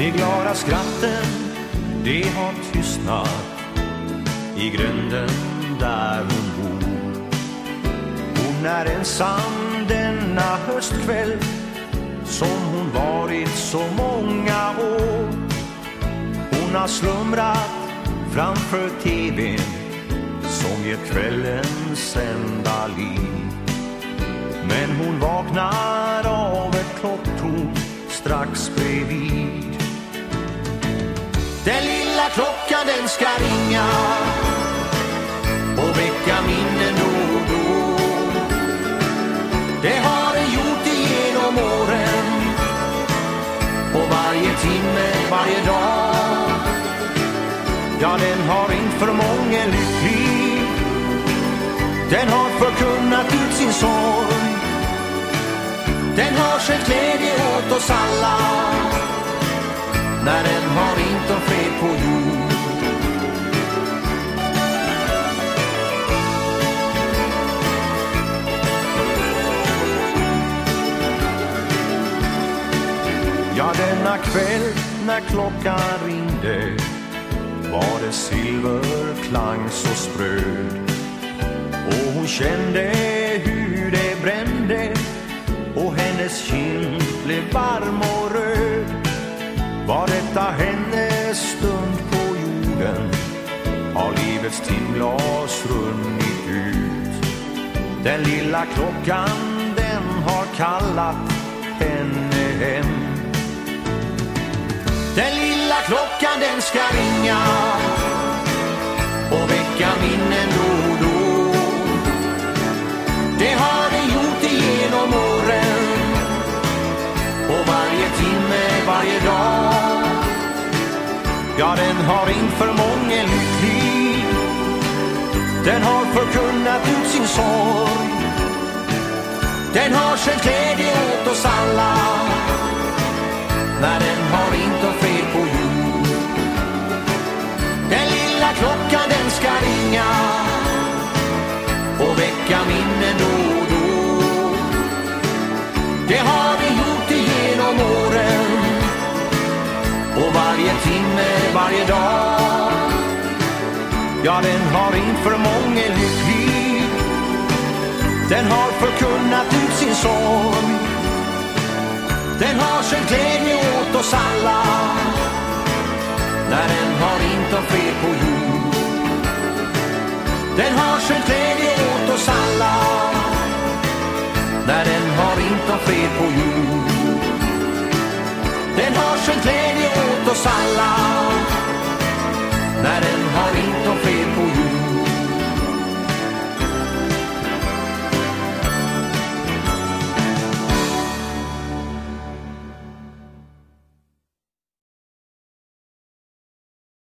De glada skratten, de har tystnat i gränden där hon bor. Hon är ensam denna höstkväll som hon varit så många år. Hon har slumrat framför tvn som ger kvällens enda liv. Men hon vaknar av ett klocktorn strax bredvid. Den lilla klockan den ska ringa och väcka minnen då och då. Det har den gjort igenom åren och varje timme, varje dag. Ja, den har ringt för många lycklig. Den har förkunnat ut sin sorg. Den har skänkt glädje åt oss alla när den har vinterfred fred på jord. Ja, denna kväll när klockan ringde var det silverklang så spröd och hon kände hur det brände och hennes kind blev varm livets timglas runnit ut den lilla klockan den har kallat henne hem den lilla klockan den ska ringa och väcka minnen då och då. Det har den gjort igenom åren och varje timme, varje dag. Ja, den har ringt för många lycklig. Den har förkunnat ut sin sorg. Den har skänkt glädje åt oss alla när den har inte om fred på jord. Den lilla klockan den ska ringa och väcka minnen då och då. Det har den gjort igenom åren och varje timme, varje dag. Ja, den har inför många lycklig. Den har förkunnat ut sin sorg. Den har skänkt glädje åt oss alla när den har ringt om fred på jord. Den har skänkt glädje åt oss alla när den har ringt om fred på jord. Den har skänkt glädje åt oss alla när den har ringt om fel på jorden